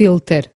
filter.